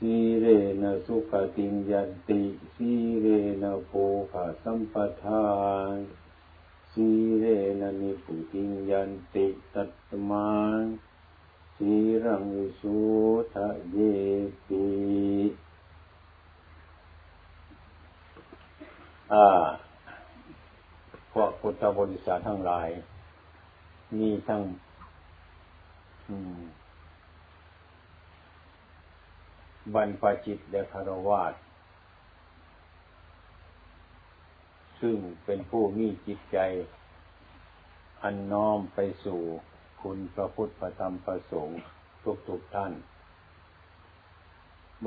สีเรนะสุขติยันติ สีเรนะโภคสัมปทานสีเรนะนิพุติยันติตัตมาสีรังวิสุทะเยติอ่าพวกพุทธบริษัททั้งหลาย มีทั้ง อืม บรรพจิตและคารวาสซึ่งเป็นผู้มีจิตใจ อันน้อมไปสู่คุณพระพุทธพระธรรมพระสงฆ์ทุกๆทท่าน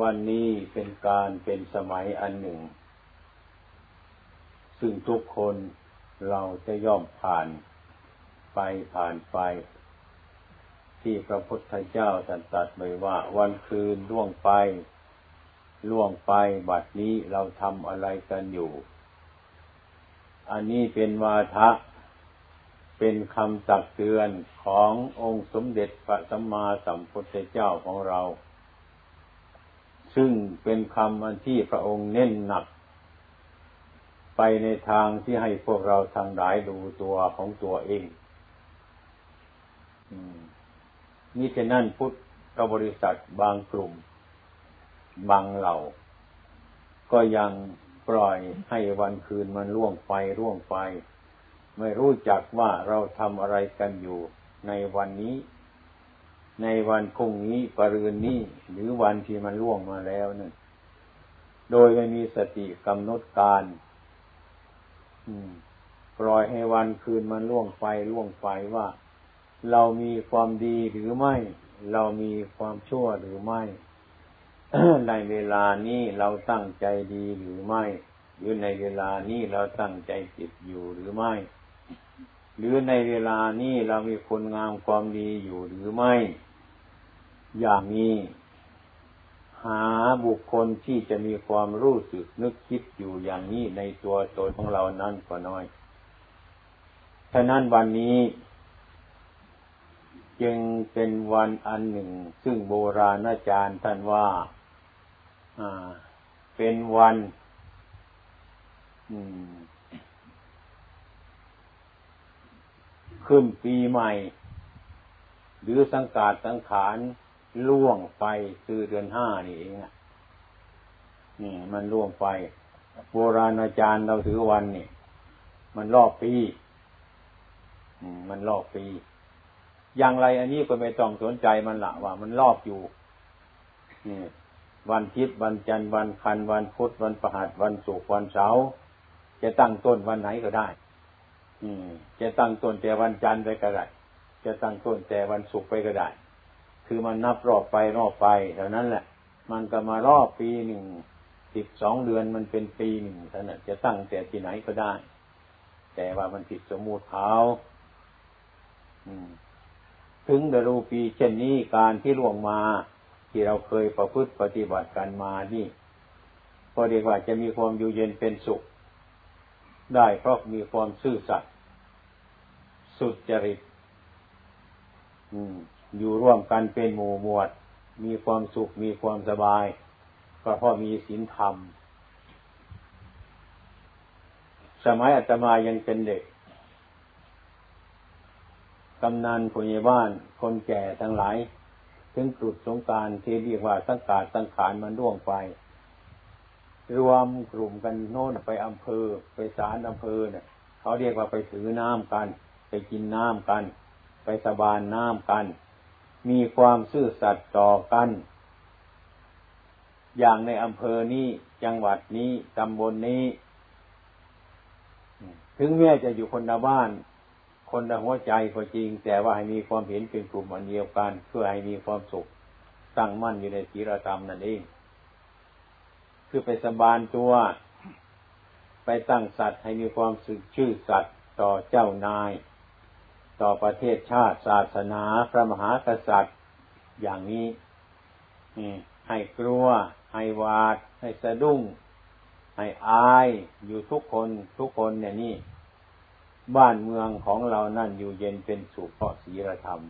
วันนี้เป็นการเป็นสมัยอันหนึ่ง ซึ่งทุกคนเราจะย่อมผ่านไปผ่านไป ที่พระพุทธเจ้าตรัสไว้ว่า วันคืนล่วงไปล่วงไปบัดนี้เราทำอะไรกันอยู่อันนี้เป็นวาทะ เป็นคำตักเตือนขององค์สมเด็จพระสัมมาสัมพุทธเจ้าของเรา ซึ่งเป็นคำอันที่พระองค์เน้นหนัก ไปในทางที่ให้พวกเราทางหลายดูตัวของตัวเองอื มมิฉะนั้นพุทธบริษัทบางกลุ่ม บางเหล่า ก็ยังปล่อยให้วันคืนมันล่วงไปล่วงไป ไม่รู้จักว่าเราทำอะไรกันอยู่ในวันนี้ ในวันพรุ่งนี้ปรืนนี้ หรือวันที่มันล่วงมาแล้วนั่นโดยไม่มีสติกำหนดการปล่อยให้วันคืนมันล่วงไปล่วงไปว่า เรามีความดีหรือไม่ เรามีความชั่วหรือไม่ ในเวลานี้เราตั้งใจดีหรือไม่ หรือในเวลานี้เราตั้งใจผิดอยู่หรือไม่ หรือในเวลานี้เรามีคนงามความดีอยู่หรือไม่ อย่างนี้หาบุคคลที่จะมีความรู้สึกนึกคิดอยู่อย่างนี้ในตัวตนของเรานั้นก็น้อย ฉะนั้นวันนี้ จึงเป็นวันอันหนึ่ง ซึ่งโบราณอาจารย์ท่านว่าเป็นวันขึ้นปีใหม่ หรือสังกาดสังขารล่วงไปคือเดือนห้านี่เองนี่ มันล่วงไป โบราณอาจารย์เราถือวันนี่มันรอบปีมันรอบปี อย่างไรอันนี้ก็ไม่ต้องสนใจมันละว่า มันรอบอยู่นี่วันทิศวันจันทร์วันคันวันพุธวันประหัสวันศุกร์วันเสาร์จะตั้งต้นวันไหนก็ได้ อืม จะตั้งต้นแต่วันจันทร์ไปก็ได้ จะตั้งต้นแต่วันศุกร์ไปก็ได้ คือมันนับรอบไปรอบไปเท่านั้นแหละ มันก็มารอบปีหนึ่งสิบสองเดือนมันเป็นปีหนึ่งเท่านั้นจะตั้งแต่ที่ไหนก็ได้ แต่ว่ามันผิดสมมุติเขาอืม ถึงดรูปีเช่นนี้การที่ล่วงมา ที่เราเคยประพฤติปฏิบัติกันมานี่ก็เรียกว่าจะมีความอยู่เย็นเป็นสุข ได้เพราะมีความซื่อสัตย์สุจริตอยู่ร่วมกันเป็นหมู่หมวด มีความสุขมีความสบาย ก็เพราะมีศีลธรรม สมัยอาตมายังเป็นเด็ก กำนันผู้ใหญ่บ้าน คนแก่ทั้งหลาย ถึงกรุดสงการที่เรียกว่าสังกาสังขารมันร่วงไป รวมกลุ่มกันโน่นไปอำเภอ ไปศาลอำเภอเนี่ยเขาเรียกว่าไปถือน้ำกัน ไปกินน้ำกัน ไปสบานน้ำกัน มีความซื่อสัตย์ต่อกัน อย่างในอำเภอนี้จังหวัดนี้ตำบลนนี้ ถึงแม้จะอยู่คนละบ้าน คนละหัวใจก็จริง แต่ว่าให้มีความเห็นเป็นกลุ่มอันเดียวกัน เพื่อให้มีความสุขตั้งมั่นอยู่ในศีลธรรมนั่นเองคือไปสบานตัว ไปตั้งสัตว์ให้มีความสึกชื่อสัตว์ต่อเจ้านาย ต่อประเทศชาติศาสนาพระมหากษัตริย์ อย่างนี้ให้กลัว ให้วาด ให้สะดุ้ง ให้อายอยู่ทุกคนทุกคนเนี่ยนี่ บ้านเมืองของเรานั่นอยู่เย็นเป็นสุขเพราะศีลธรรม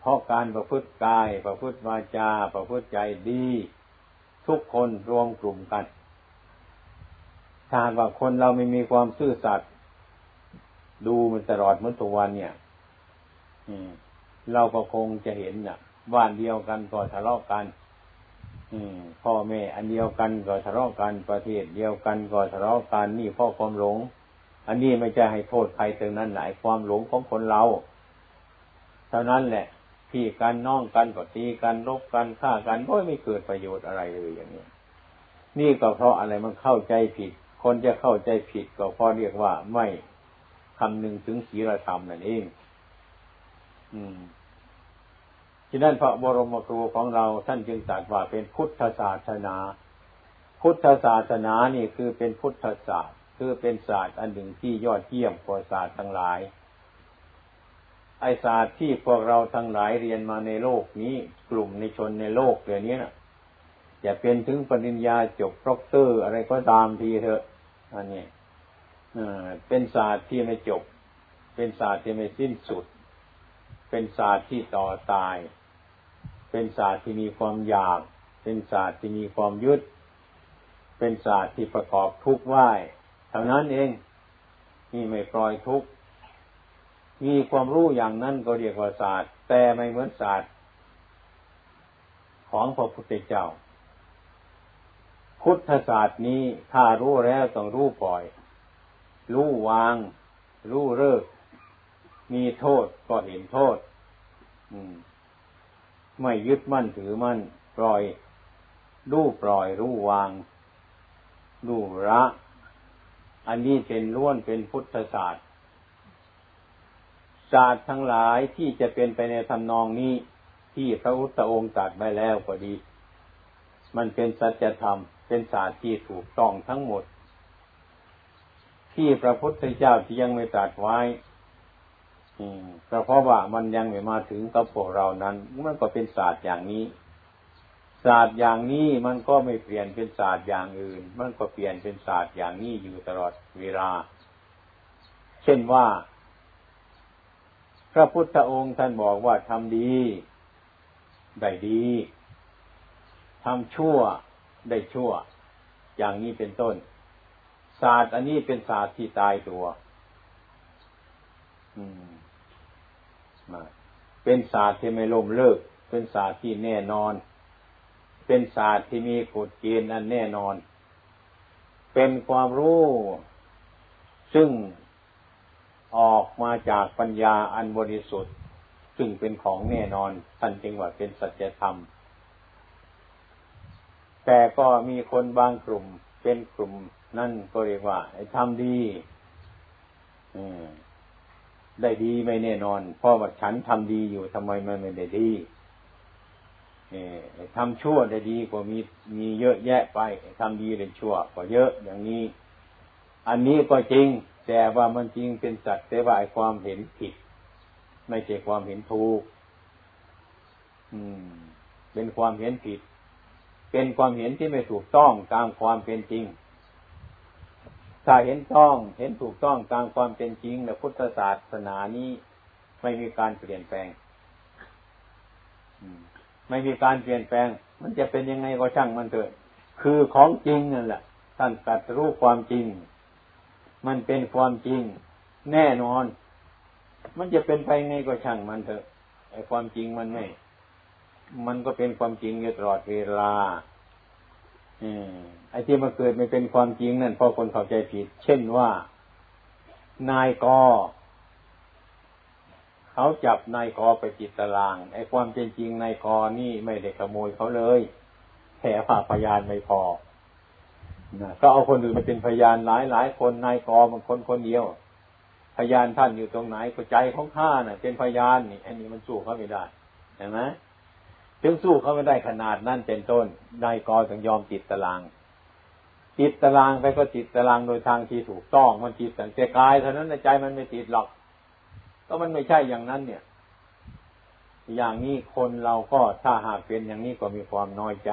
เพราะการประพฤติกาย ประพฤติวาจา ประพฤติใจดี ทุกคนรวมกลุ่มกัน ถ้าว่าคนเราไม่มีความซื่อสัตย์ดูมันตลอดเมื่อตัววันเนี่ยเราก็คงจะเห็นน่ะบ้านเดียวกันก็ทะเลาะกันพ่อแม่อันเดียวกันก็ทะเลาะกันประเทศเดียวกันก็ทะเลาะกันนี่เพราะความหลง อันนี้ไม่ใช่ให้โทษใครตรงนั้นหลายความหลงของคนเรา เท่านั้นแหละพี่กันน้องกันก็ตีกันลบกันฆ่ากันก็ไม่เกิดประโยชน์อะไรเลยอย่างนี้นี่ก็เพราะอะไรมันเข้าใจผิด คนจะเข้าใจผิดก็เพราะเรียกว่าไม่คำนึงถึงศีลธรรมนั่นเอง อืมฉะนั้นพระบรมครูของเราท่านจึงตรัสว่าเป็นพุทธศาสนา พุทธศาสนานี่คือเป็นพุทธศาสตร์ คือเป็นศาสตร์อันหนึ่งที่ยอดเยี่ยมกว่าศาสตร์ทั้งหลาย ไอ้ศาสตร์ที่พวกเราทั้งหลายเรียนมาในโลกนี้ กลุ่มในชนในโลกเดี๋ยวนี้นะจะเป็นถึงปริญญาจบด็อกเตอร์อะไรก็ตามทีเถอะอันนี้เป็นศาสตร์ที่ไม่จบ เป็นศาสตร์ที่ไม่สิ้นสุด เป็นศาสตร์ที่ต่อตาย เป็นศาสตร์ที่มีความอยาก เป็นศาสตร์ที่มีความยึด เป็นศาสตร์ที่ประกอบทุกข์ไหว เท่านั้นเองนี่ไม่ปล่อยทุกข์มีความรู้อย่างนั้นก็เรียกว่าศาสตร์ แต่ไม่เหมือนศาสตร์ ของพระพุทธเจ้า พุทธศาสตร์นี้ถ้ารู้แล้วต้องรู้ปล่อย รู้วาง รู้เลิก มีโทษก็เห็นโทษ อืม ไม่ยึดมั่นถือมั่น ปล่อย รู้ปล่อย รู้วาง รู้ละ อันนี้เป็นล้วนเป็นพุทธศาสตร์ ศาสตร์ทั้งหลายที่จะเป็นไปในทำนองนี้ที่พระพุทธองค์ตรัสไว้แล้วก็ดี มันเป็นสัจธรรม เป็นศาสตร์ที่ถูกต้องทั้งหมด ที่พระพุทธเจ้าที่ยังไม่ตรัสไว้เพราะว่ามันยังไม่มาถึงกับพวกเรานั้น มันก็เป็นศาสตร์อย่างนี้ ศาสตร์อย่างนี้มันก็ไม่เปลี่ยนเป็นศาสตร์อย่างอื่น มันก็เปลี่ยนเป็นศาสตร์อย่างนี้อยู่ตลอดเวลา เช่นว่า พระพุทธองค์ท่านบอกว่าทำดีได้ดีทำชั่วได้ชั่ว อย่างนี้เป็นต้น ศาสตร์อันนี้เป็นศาสตร์ที่ตายตัว อืมเป็นศาสตร์ที่ไม่ล่มเลิก เป็นศาสตร์ที่แน่นอน เป็นศาสตร์ที่มีกฎเกณฑ์อันแน่นอน เป็นความรู้ ซึ่งออกมาจากปัญญาอันบริสุทธิ์ ซึ่งเป็นของแน่นอนท่านจึงว่าเป็นสัจธรรม แต่ก็มีคนบางกลุ่ม เป็นกลุ่มนั่นก็เรียกว่าทำดีได้ดีไม่แน่นอน เพราะว่าฉันทำดีอยู่ทำไมมันไม่ได้ดี ทำชั่วได้ดีกว่ามีมีเยอะแยะไปทำดีได้ชั่วก็เยอะอย่างนี้ อันนี้ก็จริง แต่ว่ามันจริงเป็นสัตว์แต่ว่าความเห็นผิด ไม่ใช่ความเห็นถูกอืม เป็นความเห็นผิด เป็นความเห็นที่ไม่ถูกต้องตามความเป็นจริง ถ้าเห็นต้อง เห็นถูกต้องตามความเป็นจริงในพุทธศาสนานี้ไม่มีการเปลี่ยนแปลง ไม่มีการเปลี่ยนแปลง มันจะเป็นยังไงก็ช่างมันเถอะ คือของจริงนั่นแหละท่านตัดรู้ความจริง มันเป็นความจริง แน่นอน มันจะเป็นไปไงก็ช่างมันเถอะไอ้ความจริงมันไม่มันก็เป็นความจริงอยู่ตลอดเวลาไอ้ที่มาเกิดไม่เป็นความจริงนั่นเพราะคนเข้าใจผิด เช่นว่า นายก เขาจับนายกไปจิตตาราง ไอ้ความเป็นจริงนายกนี่ไม่ได้ขโมยเขาเลยแค่ฝ่าพยานไม่พอนะก็เอาคนอื่นมาเป็นพยานหลายหลายคนนายกมันคนคนเดียว พยานท่านอยู่ตรงไหนก็ใจของข้าน่ะ เป็นพยานนี่อันนี้มันสู้เขาไม่ได้เห็นไหมถึงสู้เขาไม่ได้ขนาดนั้นเป็นต้นนายกถึงยอมติดตาราง ติดตารางไปก็ติดตารางโดยทางที่ถูกต้องมันติดแต่กายเท่านั้นใจมันไม่ติดหรอก ก็มันไม่ใช่อย่างนั้นเนี่ย อย่างนี้คนเราก็ถ้าหากเป็นอย่างนี้ก็มีความน้อยใจ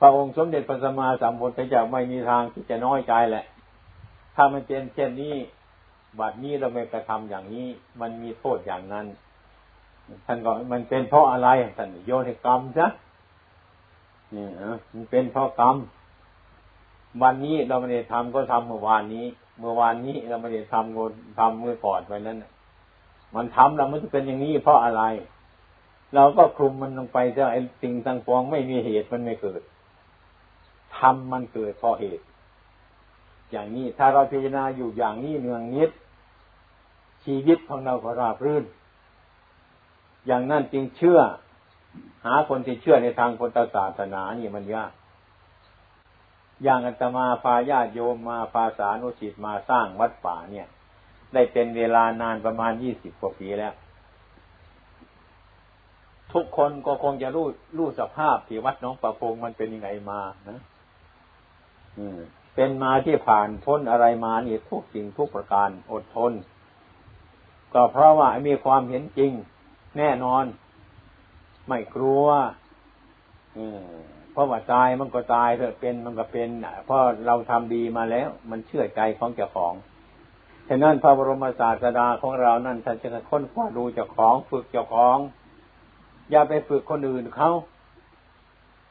พระองค์สมเด็จพระสัมมาสัมพุทธเจ้าไม่มีทางที่จะน้อยใจแหละ ถ้ามันเป็นเช่นนี้บัดนี้เราไม่กระทำอย่างนี้ มันมีโทษอย่างนั้น ท่านก็มันเป็นเพราะอะไรท่านโยนิกรรมซะนี่นะมันเป็นเพราะกรรมวันนี้เราไม่ได้ทำก็ทำเมื่อวานนี้ เมื่อวานนี้เราไม่ได้ทำก็ทำเมื่อก่อนไปนั้นมันทำเรามันจะเป็นอย่างนี้เพราะอะไร เราก็คลุมมันลงไปซะไอ้สิ่งต่างปวงไม่มีเหตุมันไม่เกิดทำมันเกิดเพราะเหตุ อย่างนี้ถ้าเราพิจารณาอยู่อย่างนี้เนืองนิด ชีวิตของเราก็ราบรื่น อย่างนั้นจึงเชื่อ หาคนที่เชื่อในทางพุทธศาสนานี่มันยาก อย่างอัตมาพาญาติโยมมาพาสานุสิตมาสร้างวัดป่าเนี่ย ได้เป็นเวลานานประมาณยี่สิบกว่าปีแล้ว ทุกคนก็คงจะรู้รู้สภาพที่วัดน้องประพงมันเป็นยังไงมานะเป็นมาที่ผ่านพ้นอะไรมานี่ทุกสิ่งทุกประการอดทน ก็เพราะว่ามีความเห็นจริง แน่นอน ไม่กลัวเพ ราะว่าตายมันก็ตายเถอะเป็นมันก็เป็นเพราะเราทำดีมาแล้ว มันเชื่อใจของเจ้าของฉะนั้นพระบรมศาสดาของเรานั่นท่านจะค้นคว้าดูเจ้าของฝึกเจ้าของ อย่าไปฝึกคนอื่นเขา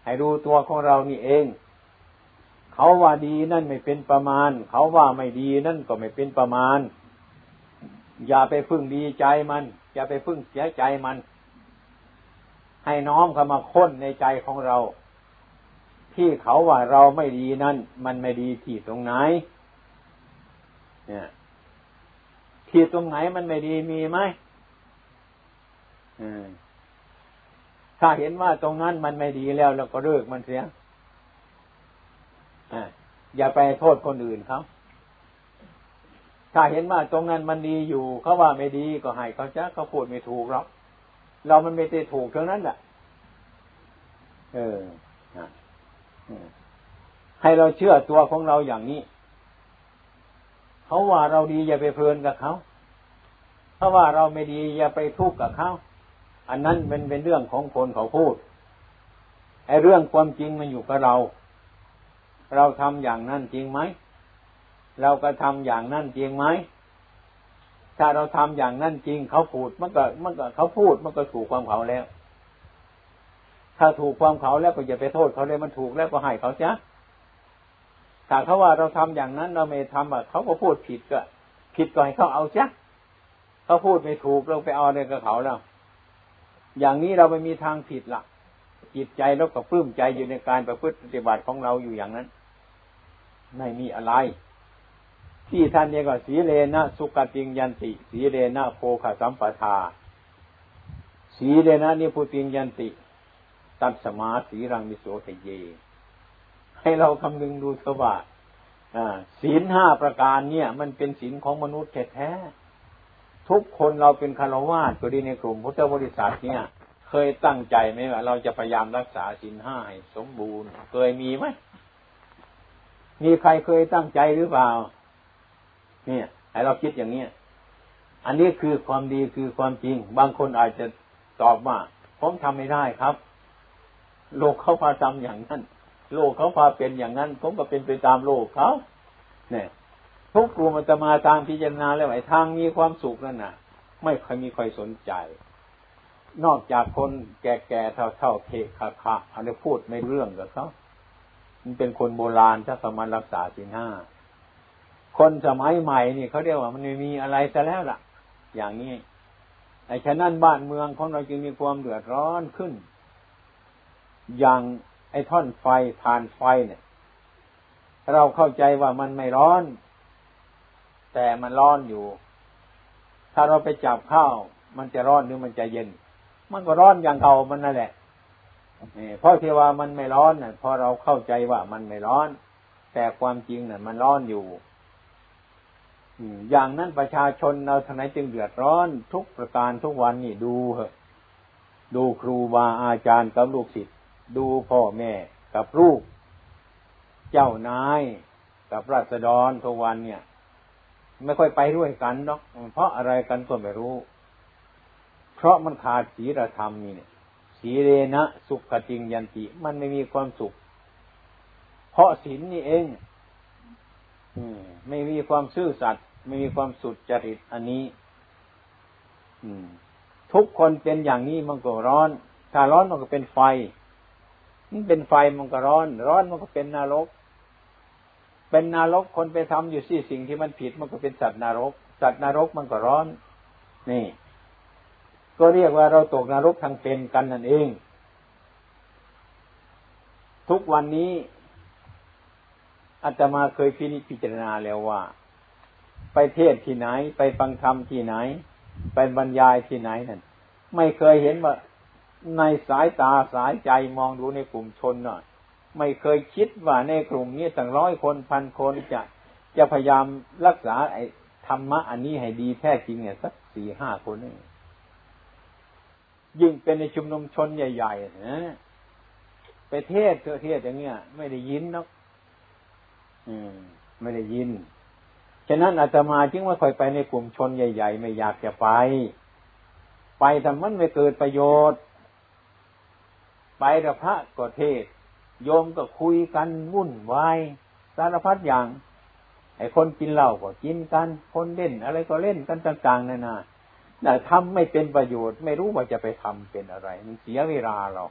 ให้ดูตัวของเรานี่เอง เขาว่าดีนั่นไม่เป็นประมาณ เขาว่าไม่ดีนั่นก็ไม่เป็นประมาณ อย่าไปพึ่งดีใจมัน อย่าไปพึ่งเสียใจมัน ให้น้อมเข้ามาค้นในใจของเรา ที่เขาว่าเราไม่ดีนั่นมันไม่ดีที่ตรงไหน เนี่ยที่ตรงไหนมันไม่ดีมีไหมถ้าเห็นว่าตรงนั้นมันไม่ดีแล้วเราก็เลิกมันเสียอย่าไปโทษคนอื่นเขาถ้าเห็นว่าตรงนั้นมันดีอยู่เขาว่าไม่ดีก็ให้เขาจะเขาพูดไม่ถูกหรอกเรามันไม่ได้ถูกทั้งนั้นแหละเออ ให้เราเชื่อตัวของเราอย่างนี้ เขาว่าเราดีอย่าไปเพลินกับเขาเขาว่าเราไม่ดีอย่าไปทุกข์กับเขาอันนั้นเป็นเป็นเรื่องของคนเขาพูดไอ้เรื่องความจริงมันอยู่กับเรา เราทำอย่างนั้นจริงไหมเราก็ทำอย่างนั้นจริงไหมถ้าเราทำอย่างนั้นจริงเขาพูดมันก็มันก็เขาพูดมันก็ถูกความเขาแล้ว ถ้าถูกความเขาแล้วก็อย่าไปโทษเขาเลยมันถูกแล้วก็ให้เขาจ้ะถ้าเขาว่าเราทำอย่างนั้นเราไม่ทำอะเขาก็พูดผิดก็ผิดก็ให้เขาเอาจ้ะเขาพูดไม่ถูกเราไปเอาอะไรกับเขาแล้วอย่างนี้เราไม่มีทางผิดละจิตใจแล้วก็ปลื้มใจอยู่ในการประพฤติปฏิบัติของเราอยู่อย่างนั้น ไม่มีอะไร ที่ท่านเรียกว่าสีเลนะสุกติงยันติ สีเลนะโพคสัมปทาสีเลนะนิพุติงยันติ ตัดสมาสีรังมิโสทเย ให้เราคำนึงดูสว่าศีลห้าประการเนี่ย มันเป็นศีลของมนุษย์แท้ๆทุกคนเราเป็นคารวะก็ดีในกลุ่มพุทธบริษัทเนี่ย เคยตั้งใจไหมว่าเราจะพยายามรักษาศีลห้าให้สมบูรณ์ เคยมีไหมมีใครเคยตั้งใจหรือเปล่า เนี่ยให้เราคิดอย่างเนี้อันนี้คือความดีคือความจริง บางคนอาจจะตอบว่าผมทำไม่ได้ครับ โลกเขาพาทำอย่างนั้น โลกเขาพาเป็นอย่างนั้น ผมก็เป็นไปตามโลกเขาเนี่ยทุกกลุ่มจะมาทางพิจารณาแล้วไอ้ทางมีความสุขนั่นน่ะ ไม่เคยมีใครสนใจ นอกจากคนแก่ๆเท่าๆเทคาคาอันนี้พูดไม่เรื่องกับเขามันเป็นคนโบราณถ้าสมารรักษาสินห้าคนสมัยใหม่นี่เขาเรียกว่ามันไม่มีอะไรซะแล้วล่ะ อย่างนี้ไอ้ฉะนั้นบ้านเมืองของเราจึงมีความเดือดร้อนขึ้น อย่างไอ้ท่อนไฟทานไฟเนี่ย เราเข้าใจว่ามันไม่ร้อน แต่มันร้อนอยู่ ถ้าเราไปจับข้าวมันจะร้อนหรือมันจะเย็น มันก็ร้อนอย่างเก่ามันนั่นแหละเพราะที่ว่ามันไม่ร้อนน่ะพราะเราเข้าใจว่ามันไม่ร้อน แต่ความจริงน่ะ มันร้อนอยู่อย่างนั้นประชาชนเราทางไหนจึงเดือดร้อนทุกประการทุกวันนี่ดูเหอะดูครูบาอาจารย์กับลูกศิษย์ ดูพ่อแม่กับลูก เจ้านายกับราษฎรทุกวันเนี่ย ไม่ค่อยไปด้วยกันเนาะเพราะอะไรกันก็ไม่รู้ เพราะมันขาดศีลธรรมนี่เนี่ยศีเรนะสุขจริงยันติ มันไม่มีความสุข เพราะศีลนี่เองไม่มีความซื่อสัตย์ไม่มีความสุดจริตอันนี้ทุกคนเป็นอย่างนี้มันก็ร้อน ถ้าร้อนมันก็เป็นไฟ มันเป็นไฟมันก็ร้อน ร้อนมันก็เป็นนรก เป็นนรกคนไปทำอยู่สี่สิ่งที่มันผิดมันก็เป็นสัตว์นรก สัตว์นรกมันก็ร้อน นี่ ก็เรียกว่าเราตกนรกทางเป็นกันนั่นเอง ทุกวันนี้อาตมาเคยพินิจพิจารณาแล้วว่า ไปเทศที่ไหน ไปฟังธรรมที่ไหน ไปบรรยายที่ไหนนั่นไม่เคยเห็นว่า ในสายตาสายใจมองดูในกลุ่มชนน่ะไม่เคยคิดว่าในกลุ่มนี้ตั้งร้อยคนพันคนจะจะพยายามรักษาไอ้ธรรมะอันนี้ให้ดีแท้จริงเนี่ยสักสี่ห้าคนนี่ยิ่งเป็นในชุมนุมชนใหญ่ๆนะไปเทศเทศอย่างเงี้ย ไม่ได้ยินนะอืม ไม่ได้ยินฉะนั้นอาตมาจึงว่ค่อยไปในกลุ่มชนใหญ่ ๆ ไม่อยากจะไป ไปแต่มันไม่เกิดประโยชน์ ไปกับพระก็เทศ โยมก็คุยกันวุ่นวายสารพัดอย่าง ไอ้คนกินเหล้าก็กินกัน คนเล่นอะไรก็เล่นกันต่างๆนานาแต่ทำไม่เป็นประโยชน์ไม่รู้ว่าจะไปทำเป็นอะไร มันเสียเวลาเรา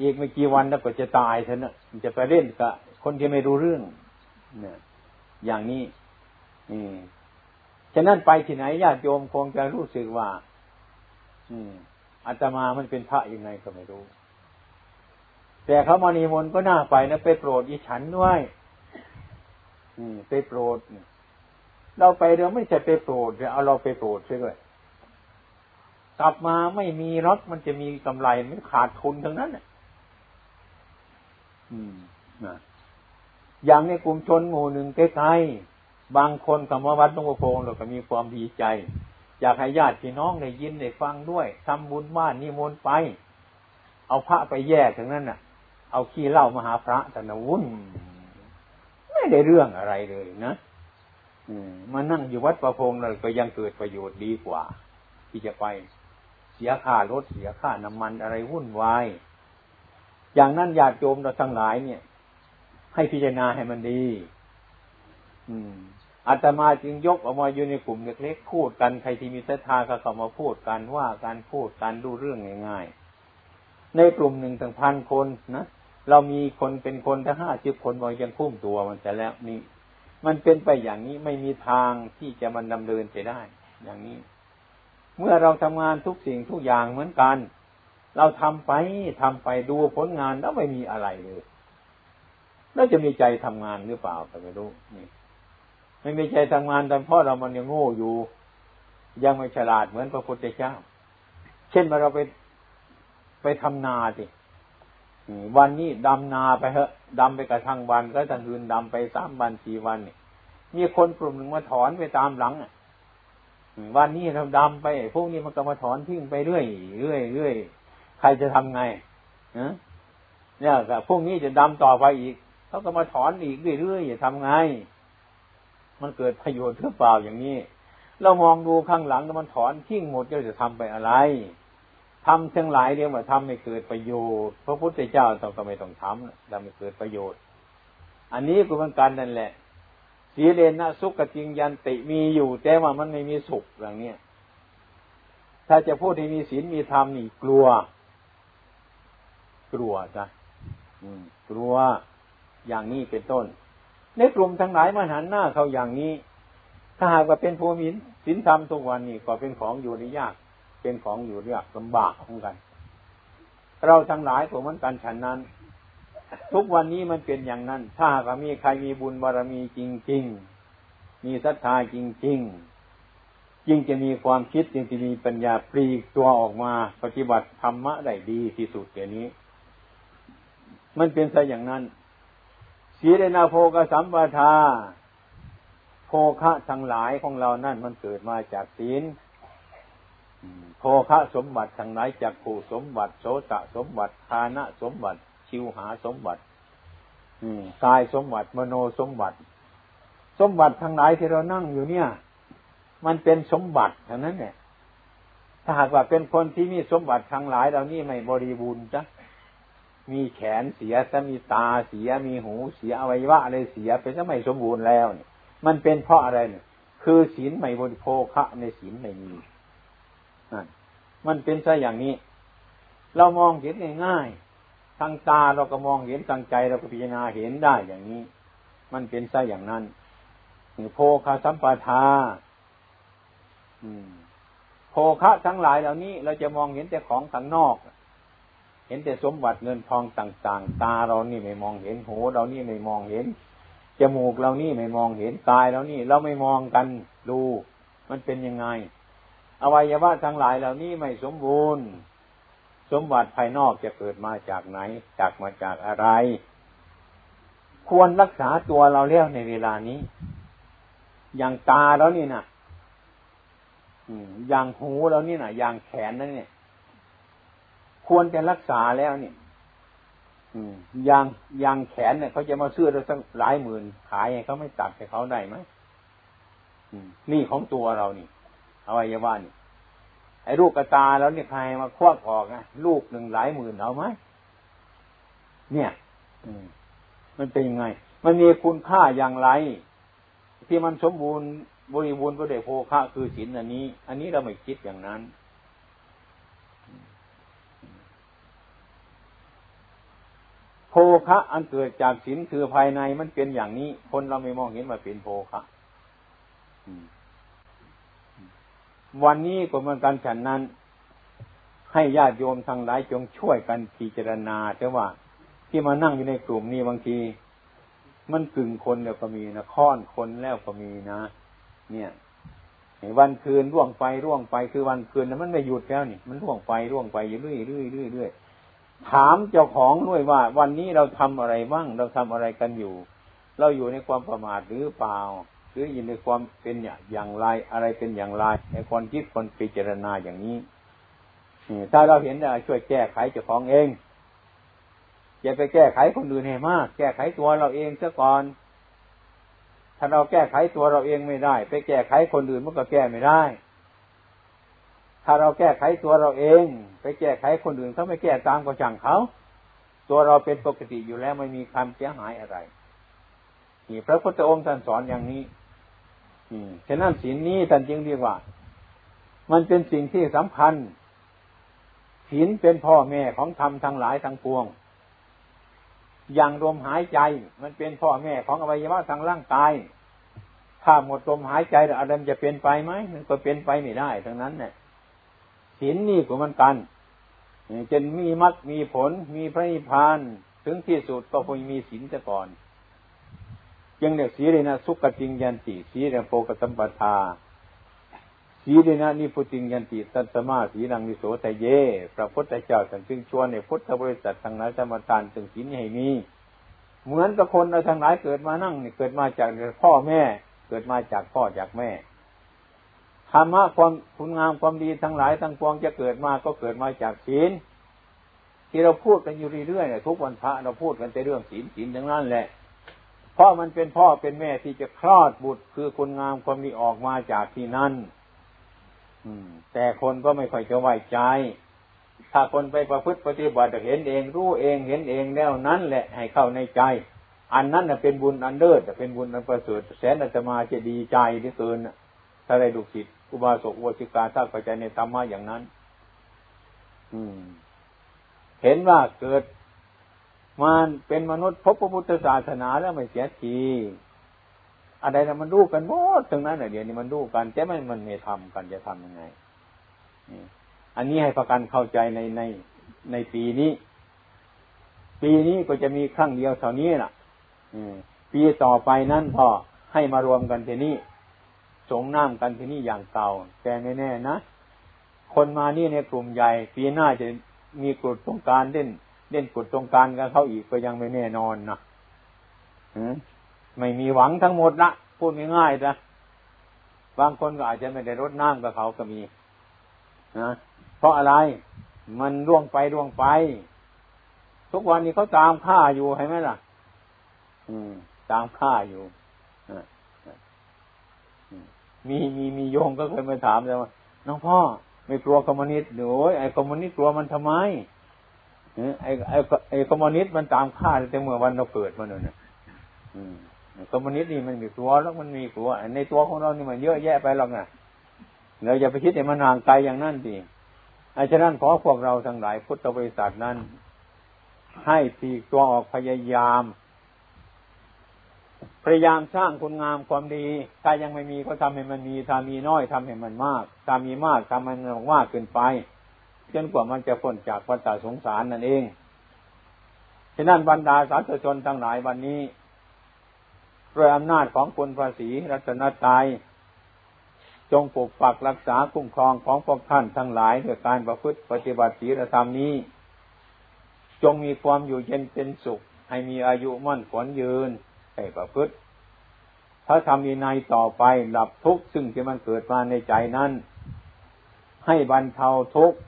อีกไม่กี่วันแล้วก็จะตายเถอะนะมันจะไปเล่นกับคนที่ไม่รู้เรื่องเนี่ยอย่างนี้อืมฉะนั้นไปที่ไหนญาติโยมคงจะรู้สึกว่า อืม อาตมามันเป็นพระยังไงก็ไม่รู้ แต่เขามานิมนต์ก็น่าไปนะไปโปรดอีฉันด้วยไปโปรดเราไปเราไม่ใช่ไปโปรดเอาเราไปโปรดใช่ไหมกลับมาไม่มีรถมันจะมีกำไรมันขาดทุนทั้งนั้นอืมนะอย่างในกลุ่มชนหมู่หนึ่งใกล้ๆบางคนคำว่าวัดหลวงพ่อพงเราก็มีความดีใจ อยากให้ญาติพี่น้องได้ยินได้ฟังด้วยทำบุญบ้านนิมนต์ไป เอาพระไปแยกถึงนั้นน่ะ เอาขี้เหล้ามาหาพระแต่นวุ่นไม่ได้เรื่องอะไรเลยนะมานั่งอยู่วัดประพงเลยก็ยังเกิดประโยชน์ดีกว่า ที่จะไปเสียค่ารถเสียค่าน้ำมันอะไรวุ่นวายอย่างนั้นญาติโยมเราทั้งหลายเนี่ย ให้พิจารณาให้มันดี อืม อาตมาจึงยกออกมาอยู่ในกลุ่มเล็กๆพูดกันใครที่มีศรัทธาก็เข้ามาพูดกันว่าการพูดการดูเรื่องง่ายๆ ในกลุ่มหนึ่งถึงพันคนนะเรามีคนเป็นคนถ้าห้าสิบคนมันยังคุ้มตัวมันจะแล้วนี่ มันเป็นไปอย่างนี้ไม่มีทางที่จะมันดำเนินไปได้ อย่างนี้ เมื่อเราทำงานทุกสิ่งทุกอย่างเหมือนกัน เราทำไปทำไปดูผลงานแล้วไม่มีอะไรเลยแล้วจะมีใจทำงานหรือเปล่าก็ไม่รู้นี่ ไม่มีใจทำงานต่เพราะเรามันยังโง่อยู่ ยังไม่ฉลาดเหมือนพระพุทธเจ้า เช่นมาเราไปไปทำนาสิวันนี้ดำนาไปเถอะดำไปกระทั่งวันก็ทั้งคืนดำไปสามวันสี่วันนี่มีคนกลุ่มหนึ่งมาถอนไปตามหลังอะวันนี้เราดำไป พวกนี้มันก็มาถอนทิ้งไปเรื่อยเรื่อยเรื่อยใครจะทำไงเนี่ยพวกนี้จะดำต่อไปอีกเขาก็มาถอนอีกเรื่อยๆจะทำไง มันเกิดประโยชน์หรือเปล่าอย่างนี้ เรามองดูข้างหลังแล้วมันถอนทิ้งหมดจะทำไปอะไรทำทั้งหลายเรียกว่าทำไม่เกิดประโยชน์ พระพุทธเจ้าต้องก็ไม่ต้องทำทำไม่เกิดประโยชน์ อันนี้ก็เป็นการนั่นแหละสีเลนะสุขจริงยันติมีอยู่ แต่ว่ามันไม่มีสุขอย่างเนี้ยถ้าจะพูดที่มีศีลมีธรรมนี่กลัว กลัวจ้ะกลัวอย่างนี้เป็นต้น ในกลุ่มทั้งหลายมันหันหน้าเขาอย่างนี้ ถ้าหากว่าเป็นภูมิสินธรรมทุกวันนี้ก็เป็นของอยู่ในยาก เป็นของอยู่ยากลำบากของกัน เราทั้งหลายก็เหมือนกันฉันนั้น ทุกวันนี้มันเป็นอย่างนั้น ถ้าหากมีใครมีบุญบารมีจริง ๆ มีศรัทธาจริงๆยิ่งจะมีความคิดจึงจะมีปัญญาปลีกตัวออกมาปฏิบัติธรรมะได้ดีที่สุดเดี๋ยวนี้ มันเป็นซะอย่างนั้น สีเดนาโพกสัมปทาโภคะทั้งหลายของเรานั่นมันเกิดมาจากศีลโภคะสมบัติทั้งหลายจากผูสมบัติโสตสมบัติทานะสมบัติ ชิวหาสมบัติกายสมบัติมโนสมบัติ สมบัติทั้งหลายที่เรานั่งอยู่เนี่ย มันเป็นสมบัติเท่านั้นเนี่ยถ้าหากว่าเป็นคนที่มีสมบัติทั้งหลายเรานี่ไม่บริบูรณ์จ้ะ มีแขนเสียจะมีตาเสียมีหูเสียอวัยวะอะไรเสียเป็นจะไม่สมบูรณ์แล้วเนี่ย มันเป็นเพราะอะไรเนี่ย คือศีลไม่บริโภคะในศีลไม่มีนั่นมันเป็นซะอย่างนี้ เรามองเห็นง่ายๆทางตาเราก็มองเห็นทางใจเราก็พิจารณาเห็นได้อย่างนี้ มันเป็นซะอย่างนั้นโภคาสัมปทาโภคะทั้งหลายเหล่านี้ เราจะมองเห็นแต่ของข้างนอก เห็นแต่สมบัติเงินทองต่าง ๆ ตาเรานี่ไม่มองเห็นหูเรานี่ไม่มองเห็นจมูกเรานี่ไม่มองเห็นกายเรานี่ เราไม่มองกันดู มันเป็นยังไง อวัยวะทั้งหลายเหล่านี้ไม่สมบูรณ์ สมบัติภายนอกจะเกิดมาจากไหน จากมาจากอะไร ควรรักษาตัวเราแล้วในเวลานี้ อย่างตาแล้วนี่นะอย่างหูเรานี่นะอย่างแขนนั่นเนี่ย ควรจะรักษาแล้วเนี่ยยางยางแขนเนี่ยเขาจะมาซื้อเราสักหลายหมื่นขายให้เขาไม่ตัดให้เขาได้ไหมนี่ของตัวเรานี่อวัยวะนี่ไอ้ลูกกระตาแล้วเนี่ยใครมาควักออกนะลูกหนึ่งหลายหมื่นเอาไหมเนี่ยมันเป็นยังไง มันมีคุณค่าอย่างไร ที่มันสมบูรณ์บริบูรณ์ก็ได้โภคะคือศีลอันนี้ อันนี้เราไม่คิดอย่างนั้น โภคะอันเกิดจากศีลคือภายในมันเป็นอย่างนี้ คนเราไม่มองเห็นว่าเป็นโภคะวันนี้ก็เหมือนกันฉันนั้น ให้ญาติโยมทั้งหลายจงช่วยกันพิจารณาแต่ว่าที่มานั่งอยู่ในกลุ่มนี้บางที มันกึ่งคนแล้วก็มีนะค่อนคนแล้วก็มีนะ เนี่ยวันคืนร่วงไปร่วงไปคือวันคืนนั้นมันไม่หยุดแล้วนี่มันร่วงไปร่วงไปอยู่เรื่อยเรื่อยเรื่อยเรื่อย ถามเจ้าของด้วยว่า วันนี้เราทำอะไรบ้าง เราทำอะไรกันอยู่ เราอยู่ในความประมาทหรือเปล่า หรืออยินในความเป็นอย่างไรอะไรเป็นอย่างไร ในคนคิดคนพิจารณาอย่างนี้ถ้าเราเห็นได้ช่วยแก้ไขเจ้าของเองอย่าไปแก้ไขคนอื่นให้มาก แก้ไขตัวเราเองซะก่อน ถ้าเราแก้ไขตัวเราเองไม่ได้ ไปแก้ไขคนอื่นมันก็แก้ไม่ได้ ถ้าเราแก้ไขตัวเราเอง ไปแก้ไขคนอื่นเขาไม่แก้ตามก็ช่างเขา ตัวเราเป็นปกติอยู่แล้วไม่มีความเสียหายอะไรนี่พระพุทธองค์ท่านสอนอย่างนี้ฉะนั้นศีลนี้ท่านจึงเรียกว่า มันเป็นสิ่งที่สำคัญศีลเป็นพ่อแม่ของธรรมทั้งหลายทั้งปวง อย่างลมหายใจ มันเป็นพ่อแม่ของอวัยวะทางร่างกายถ้าหมดลมหายใจแล้วอะไรจะเป็นไปไหมมันก็เป็นไปไม่ได้ทั้งนั้นเนี่ย ศีลนี่ก็มันกันจนมีมรรคมีผล มีพระนิพพาน ถึงที่สุดก็คงมีศีลจะก่อน ยังเรียกสีเลยนะสุขจิงยันติสีลเรียโปกสัมปทาสีเลยนะนิพุติงยันติตัตมาสีนังนิโสทะเย พระพุทธเจ้าท่านจึงชวนในพุทธบริษัททางนั้นสมทานถึงศีลให้มีเหมือนกับคนเราทางไหนเกิดมานั่งเกิดมาจากพ่อแม่ เกิดมาจากพ่อจากแม่ ธรรมะความคุณงามความดีทั้งหลายทั้งปวงจะเกิดมาก็เกิดมาจากศีลที่เราพูดกันอยู่เรื่อยๆทุกวันพระเราพูดกันแต่เรื่องศีลศีลทั้งนั้นแหละ เพราะมันเป็นพ่อเป็นแม่ที่จะคลอดบุตรคือคุณงามความดีออกมาจากที่นั่นแต่คนก็ไม่ค่อยจะไว้ใจ ถ้าคนไปประพฤติปฏิบัติเห็นเอง รู้เองเห็นเองแล้วนั้นแหละให้เข้าในใจ อันนั้นเป็นบุญอันเลิศเป็นบุญอันประเสริฐแสนอาตมาจะดีใจที่เกินถ้าได้ดูจิต อุบาสกอุบาสิกาถ้าเข้าใจในธรรมะอย่างนั้น อืม เห็นว่าเกิดมันเป็นมนุษย์พบพระพุทธศาสนาแล้วไม่เสียทีอะไรนะมันรู้กันหมดตรงนั้นเดี๋ยวนี้มันรู้กันแต่ไม่มันไม่ทำกันจะทํำยังไงอันนี้ให้ประกันเข้าใจในในในปีนี้ ปีนี้ก็จะมีครั้งเดียวเท่านี้ล่ะปีต่อไปนั้นพอให้มารวมกันทีนี้ สงน้ำกันที่นี่อย่างเก่า แต่แน่ๆนะ คนมานี่ในกลุ่มใหญ่ ปีหน้าจะมีกลุ่มต้องการเล่น เล่นกดตรงการกับเขาอีกก็ยังไม่แน่นอนนะไม่มีหวังทั้งหมดละพูดง่ายๆนะบางคนก็อาจจะไม่ได้รดน้ำกับเขาก็มีนะเพราะอะไรมันล่วงไปล่วงไป ทุกวันนี้เขาตามฆ่าอยู่ใช่ไหมล่ะ อืม ตามค่าอยู่ มีมีมีโยงก็เคยมาถามแล้วว่าน้องพ่อไม่กลัวคอมมิวนิสต์หนูไอ้คอมมิวนิสต์กลัวมันทำไมไอ้ไอ้ไอ้คอมมิวนิสต์มันตามค่าตั้งแต่เมื่อวันเราเกิดมาเนี่ยคอมมิวนิสต์นี่มันมีตัวแล้วมันมีตัวในตัวของเรานี่มันเยอะแยะไปหรอกนะเราอย่าไปคิดแต่มันห่างไกลอย่างนั้นสิอาฉะนั้นขอพวกเราทั้งหลายพุทธบริษัทนั้น ให้ตีตัวออกพยายาม พยายามสร้างคุณงามความดี ถ้ายังไม่มีก็ทำให้มันมีถ้ามีน้อยทำให้มันมากถ้ามีมากทำให้มันมากเกินไปจนกว่ามันจะพ้นจากวัฏสงสารนั่นเองฉะนั้นบรรดาสาธุชนทั้งหลายวันนี้ด้วยอำนาจของคุณภาษีรัตนตรัยจงปกปักรักษาคุ้มครองของพวกท่านทั้งหลายด้วยการประพฤติปฏิบัติศีลธรรมนี้ จงมีความอยู่เย็นเป็นสุข ให้มีอายุมั่นขวัญยืน ให้ประพฤติถ้าทำมีในต่อไปดับทุกข์ซึ่งที่มันเกิดมาในใจนั้น ให้บรรเทาทุกข์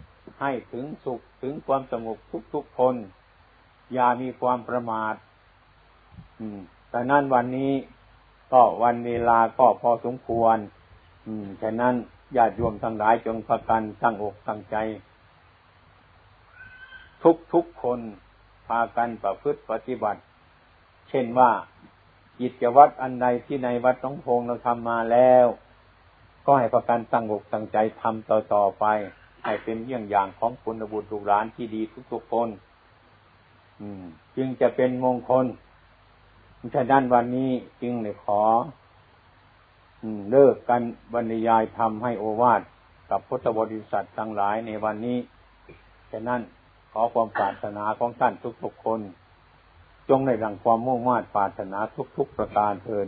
ให้ถึงสุขถึงความสงบทุกๆคน อย่ามีความประมาทแต่นั้นวันนี้ก็วันเวลาก็พอสมควร อืมฉะนั้นญาติโยมทั้งหลายจงประกันตั้งอกตั้งใจ ทุกทุกคนพากันประพฤติปฏิบัติ เช่นว่า กิจวัตรอันใดที่ในวัดน้องพงเราทำมาแล้ว ก็ให้ประกันตั้งอกตั้งใจทำต่อต่อไป ให้เป็นเยี่ยงอย่างของคุณบุตรลูกหลานที่ดีทุกๆคน อืม จึงจะเป็นมงคลฉะนั้นวันนี้จึงเลยขอเลิกกันบรรยายทำให้โอวาทกับพุทธบริษัททั้งหลายในวันนี้ ฉะนั้นขอความปรารถนาของท่านทุกๆคน จงในดังความมุ่งมั่นปรารถนาทุกๆประการเถิด